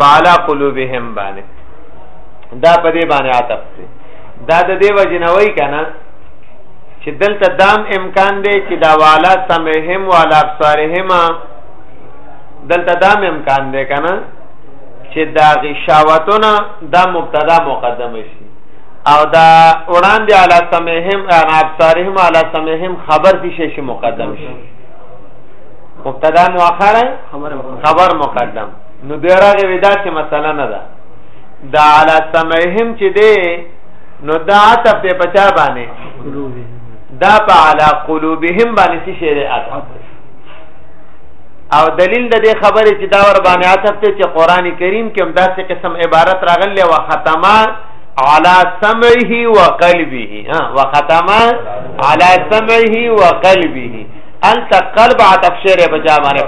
بالا قلوبهم باندې دا په دې باندې عطف دی دا د دې وجنوي کنه چې دلته دام امکان دی چې دا والا سمهم والا ابصارهما دلته دام امکان دی کنه چې دا غشاوتونه دا مبتدا مقدم شي او دا وړاندې علا سمهم انا ابصارهم علا سمهم خبر دي شي شي مقدم شي مبتدا مؤخره خبر مقدم نو دی راغی وی دا څه مسله نه ده دا علی سمعهم چې دی نو دا عطف دی په چا باندې دا په علی قلوبهم باندې څه شی دی عطف او دلیل د دې خبرې چې دا ور باندې عطف ته چې قران کریم کې هم داسې قسم عبارت راغلی او ختمه على سمعه وقلبه ها وختم على سمعه وقلبه انت قلب عطف شعر بجا باندې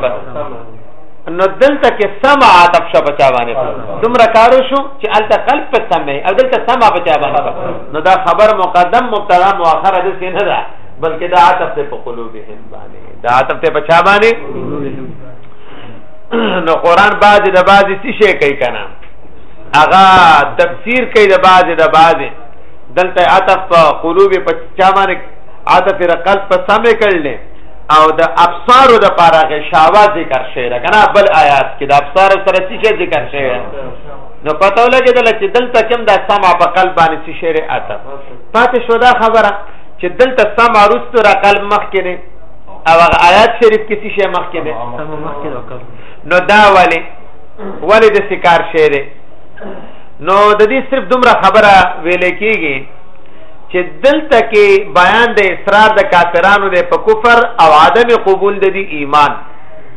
نو دلته کې سم عاطف شو بچا باندې دومره کارو شو چې الته قلب په سمې او دلته سم بچا باندې نو دا خبر مقدم مبتدا مؤخر د څه نه ده بلکې دا عاطف ته په قلوبهم باندې دا عاطف ته بچا باندې نو قران باز د باز څه شي کوي کنه اغا تفسیر کوي د باز د باز دلته عاطف په قلوب په چا باندې عاطف رقل په سمې کړل او د ابصار د پاره غشاوه ذکر شوی دا کنه بل آیات کې د ابصار سره څه ذکر شوی نو پته ولګی دل چې دلته کوم د سما په قلب باندې څه شعر اته پاتې شو دا خبره چې دلته سما رست را قلب مخ کې نه او هغه آیات شریف کې څه شی مخ کې نه نو دا ولی ولی د سکار شعر نو د دې صرف دومره خبره ویل کېږي چې دلته کې بیان د اصرار د کافرانو د په کفر او عدم قبول د دې ایمان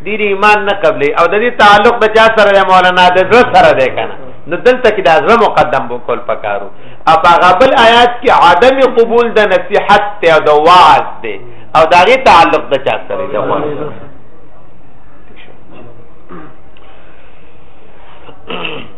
د دې ایمان نه قبلې او د دې تعلق د چا سره د مولانا د زړه سره دی کنه نو دلته کې د زړه مقدم وکول پکارو اپ غبل آیات کې عدم قبول د نصيحت ته او د وعظ دی او دا غي تعلق د چا سره دی Thank you.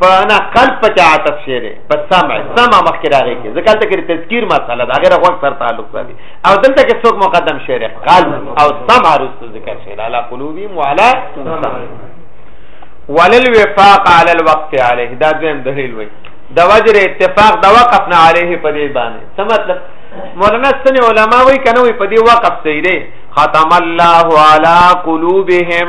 په انا قلب په چا عطف شي دی په سمع سمع مخکې راغی کې ځکه ته کې تذکیر مساله دا غیر وخت سره تعلق لري او دلته کې څوک مقدم شي دی قلب او سمع رسو ذکر شي لالا قلوبي وعلى ولل وفاق على الوقت عليه دا دویم دلیل وای د وجر اتفاق د وقف نه عليه په دې باندې څه مطلب مولانا سن علماء وای کنه وای په دې وقف صحیح دی ختم الله على قلوبهم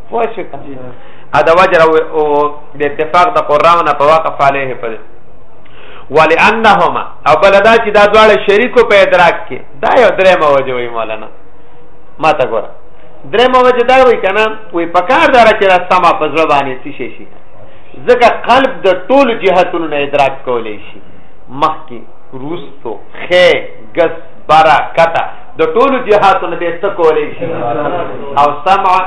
پوه شو ا د وجر او د اتفاق د قراو نه په واقع فعلیه په ولانهما او بلدا چې دا دواړه شریکو په ادراک کې دا یو درې موجه وي مولانا ما ته ګوره درې موجه دا وي کنه وي په کار دار چې را سما په ځړ باندې څه شي شي ځکه قلب د ټول جهتونو نه ادراک کولای شي مخکې روستو خې ګس برا کتا د ټولو جهاتو نه به څه کولای شي او سمع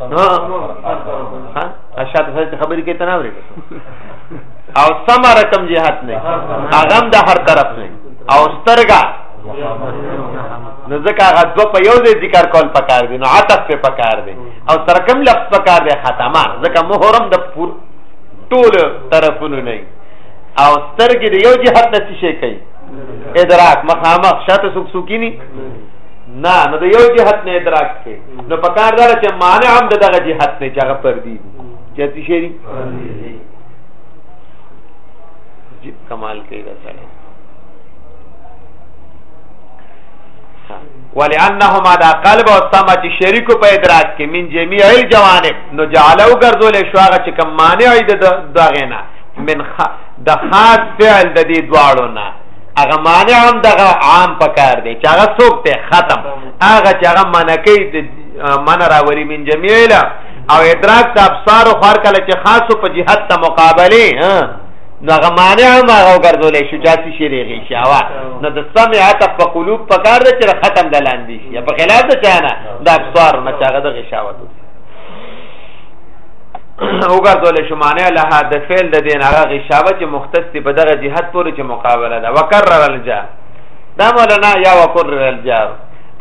ها اشاد فزت خبرې کې تناو لري او سما رقم جهات نه هغه د هر طرف نه او سترګا نو ځکه هغه دو په یو ځای ذکر کول پکار دي نو عطف په پکار دي او سره کم لفظ پکار دي ختمه ځکه محرم د ټول طرفونو نه او سترګې د یو جهت نه شي کوي ادراک مخامخ شاته سوک سوکینی نه نو د یو جهت نه ادراک کې نو په کار دار چې معنی هم د دغه جهت نه چاغه پر دی چې څه شي جیب کمال کوي دا سره ولانهما دا قلب او سما چې شریک په ادراک کې من جميع الجوانب نو جعلو ګرځول شو هغه چې کم مانع د دغه نه من خ د خاص فعل د دې دواړو نه هغه معنی هم دغه عام پکار دی چې هغه څوک ته ختم هغه چې هغه منکې د من راوري من جميله او ادراک د ابصار او خار کله چې خاصو په جهت ته مقابله ها نو هغه معنی هم هغه ګرځول شي چې شي ریږي شاوا نو د سمع ته په قلوب پکار دی چې ختم د لاندې شي په خلاف د چانه د ابصار نه چې هغه د غشاوت وګرځول شو معنی له د فعل د دین هغه غشاوه چې مختص دی په دغه جهت پورې چې مقابله ده وکرر الجا دا مولانا یا وکرر الجا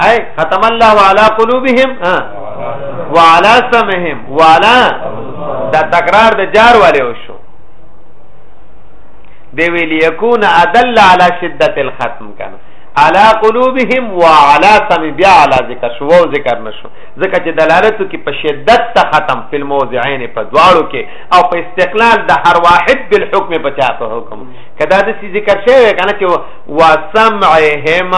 اي ختم الله على قلوبهم ها وعلى سمهم وعلى دا تکرار د جار والے وشو دی ویل یکون ادل علی شدت الختم کنه علی قلوبهم وعلى سم بیا علی ذکر شو ذکر نشو ځکه چې دلالت کې په شدت ته ختم په موضعین په دواړو کې او په استقلال د هر واحد بالحکم په چا په حکم کدا د سی ذکر شوی کنه چې وسمعهم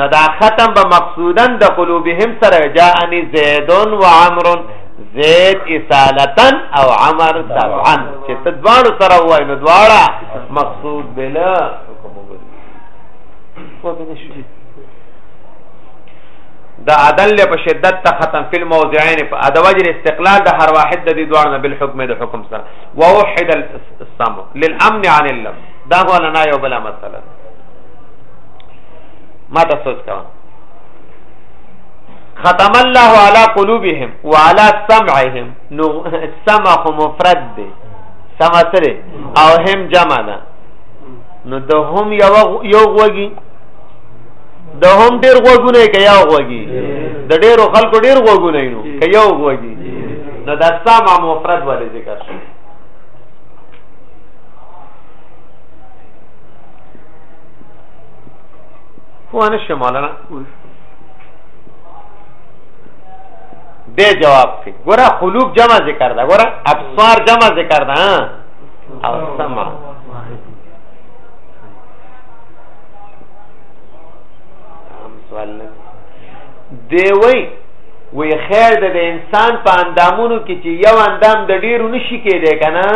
نه دا ختم به مقصودا د قلوبهم سره جاءنی زید و عمر زید اصالتا او عمر طبعا چې تدواړو سره وای نو دواړه مقصود بلا حکم وګوري دا عدل له په شدت ته ختم فل موضعین په ادوجر استقلال د هر واحد د دې دوړ نه بل حکم د حکم سره ووحد السم للامن عن اللفظ دا هو لنا یو بل مسله ما ته سوچ کا ختم الله على قلوبهم وعلى سمعهم نو سمع مفرد دی سمع سره او هم جمع ده نو د هم یو یو غوږی د هم ډیر غوګونه کې یو غوګي د ډیرو خلکو ډیر غوګونه نو کې یو غوګي نو دا سما مفرد ولې ذکر شو فوانه شمالنا دې جواب کې ګوره قلوب جمع ذکر دا ګوره ابصار جمع ذکر دا او سمع هم سوال نه دی وی وی خیر د انسان په اندامونو کې چې یو اندام د ډیرو نشي کېدای کنه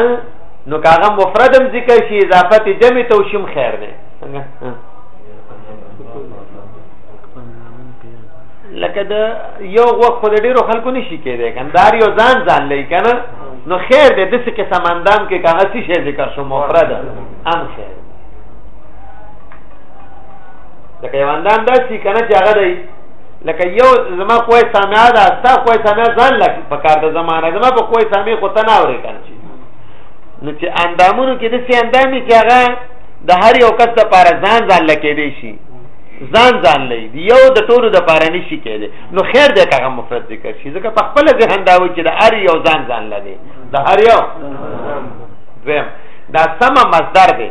نو کاغه مفردم ذکر شي اضافت جمع ته شم خیر نه څنګه لکه د یو وخت خو د ډیرو خلکو نشي کېدای کنه دار یو ځان ځان لای کنه نو خیر دې د څه قسم اندام کې کاغه څه شي ذکر شو مفرد هم خیر لکه یو اندام داسې کنه چې هغه دی لکه یو زما کوی سامع ده ستا کوی سامع ځان لګ په کار د زمانه زما په کوی سامع خو ته نه اورې کنه چې نو چې اندامونو کې د سي اندامي چې هغه د هر یو کس د پاره ځان ځان لکې دی شي ځان ځان لې دی یو د ټولو د پاره نشي کېدی نو خیر دې هغه مفرد ذکر شي ځکه په خپل ذهن دا و چې د هر یو ځان ځان لدی د هر یو دویم دا سم مصدر دی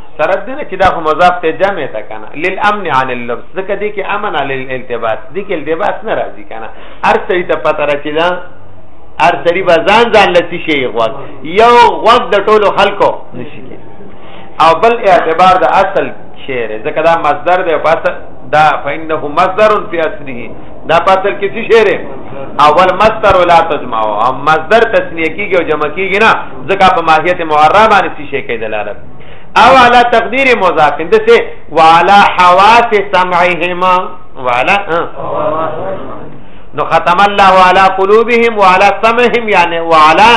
سره دې نه چې دا خو مضاف ته جمع ته کنه للامن عن اللبس ځکه دې کې امن علی الالتباس دې کې التباس نه راځي کنه هر سړي ته پته را چې دا هر سړي به ځان ځان لسی شي غوږ یو غوږ د ټولو خلکو نشي کې او بل اعتبار د اصل شعر ځکه دا مصدر دی په اصل دا فإنه مصدر فی اصله دا په اصل کې څه شعر اول مصدر ولا تجمع او مصدر تسنیه کیږي او جمع کیږي نه ځکه په ماهیت معرب باندې څه شي کې دلالت او علی تقدیر مضاف د څه وعلى حواس سمعهما وعلى نو ختم الله على قلوبهم وعلى سمعهم يعني وعلى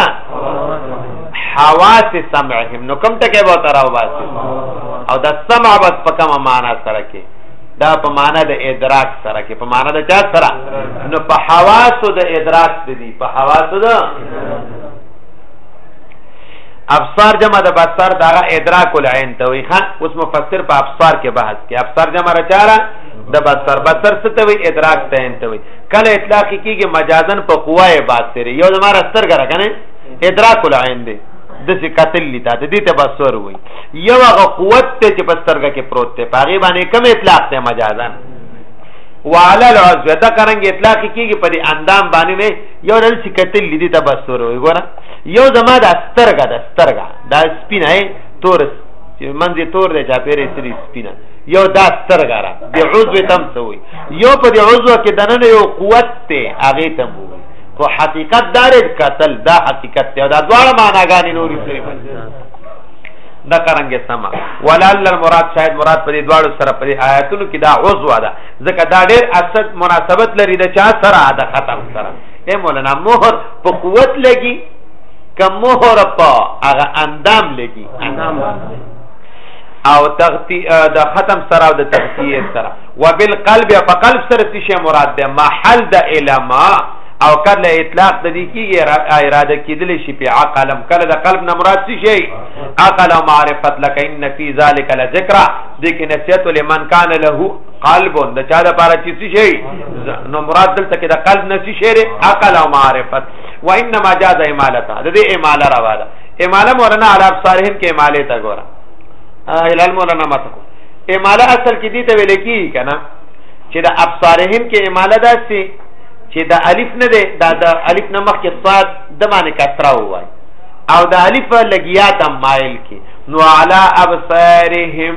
حواس سمعهم نو کوم ټکی به تر او باسي او د سمع بس په کومه معنا سره کې دا په معنا د ادراک سره کې په معنا د چا سره نو په حواسو د ادراک دي په حواسو د ابصار جمع د بصر دا ادراک العين ته وي ها اوس مفسر په ابصار کې بحث کوي ابصار جمع رچاره د بصر بصر څه ته وي ادراک ته انت وي کله اطلاق کیږي مجازن په قوای باصر یو د مار ستر غره کنه ادراک العين دی د څه قتل لیدا د دې ته بصر وي یو هغه قوت ته چې بسترګه کې پروت ته پاغي باندې کم اطلاق ته مجازن وعلى العزو دا کرنګ اطلاق کیږي په اندام باندې یو د څه قتل لیدي ته بصر وي ګوره یو زما د سترګه د سترګه دا سپینه تور چې منځ تور دی چا پیرې سری سپینه یو دا سترګه را د عضو تم سوی یو په د عضو کې دنه یو قوت ته هغه تم وي خو حقیقت دار قتل دا حقیقت ته دا دواړه معناګانی نورې سری دا کرنګ سما ولعل المراد شاید مراد په دې دواړو سره په آیاتونو کې دا عضو ده ځکه دا ډېر اصل مناسبت لري د چا سره د ختم سره اے مولانا مہر په قوت لګي که مہر په هغه اندام لګي اندام او تغتی د ختم سره او د تغتیه سره وبالقلب په قلب سره څه شی مراد ده محل د علما او کله اطلاق د دې کیږي اراده کیدل شي په عقل کله د قلب نه مراد څه شي عقل او معرفت لکه ان فی ذلک لذکر دې کې نصیحت لمن کان له قلب د چا د پاره چې څه شي نو مراد دلته کې د قلب نه څه شي عقل او معرفت و انما جاز امالته د دې اماله روا ده اماله مولانا علی ابصارهم کې اماله تا ګوره هلال مولانا ماته کو اماله اصل کې دي ته ویل کی کنه چې د ابصارهم کې اماله ده سي چې د الف نه ده دا د الف نه مخ کې صاد د باندې کسره وای او د الف لګیات مایل کې نو علی ابصارهم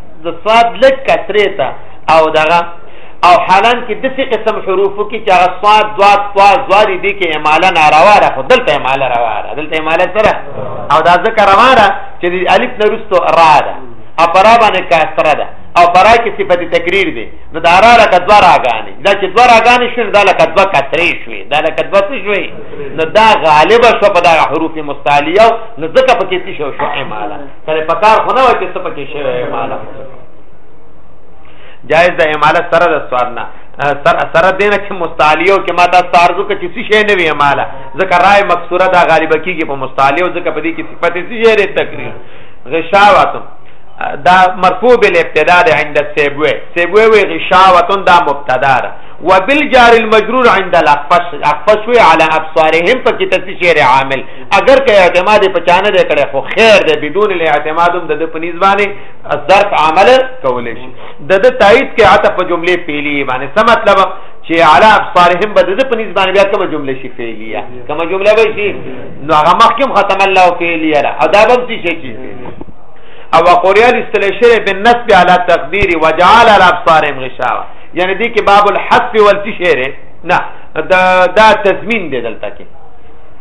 د صاد لک کسره ته او دغه او حالان کې د څه قسم حروفو کې چې هغه صاد دوا طا زواري دي کې اماله ناروا ده خو دلته اماله روا ده دلته اماله سره او دا ذکر روا ده چې د الف نه رستو را ده او پرا باندې کسره ده او پرا کې صفت تکریر دي نو دا را را کدوا راغاني دا چې دوا راغاني شون دا لکه دوا کسرې شوي دا لکه دوا څه شوي نو دا غالبا شو په دا حروف مستعلیه نو ځکه پکې څه شو شو اماله سره پکار خو نه و چې څه پکې شوی اماله جایز ده اماله سره د سواد نه سره دینه چې مستعلیو کې ما دا ستارزو کې څه شی نه وی اماله ځکه رائے مکسوره دا غالبه کیږي په مستعلیو ځکه په دې کې صفت څه شی لري تقریر غشاواتم دا مرفوع بل ابتدا ده عند سیبوی سیبوی وی غشاواتن دا مبتدا ده وبالجار المجرور عند الاخفش اخفش علی ابصارهم په کې څه شی عامل اگر که اعتماد په چانه دی کړي خو خیر دی بدون الاعتماد هم د پنيز باندې ظرف عمل کولې شي د د تایید کې عاطه په جمله پیلی باندې څه مطلب چې علی ابصارهم بد د پنيز باندې بیا کومه جمله شي فعلیه کومه جمله به شي نو هغه مخکم ختم الله فعلیه را ادا به شي شي او قریا الاستلشر بالنسب علی تقدیر وجعل علی ابصارهم غشاوه یعنی دی کې باب الحذف والتشهره نه دا دا تضمین دی دلته کې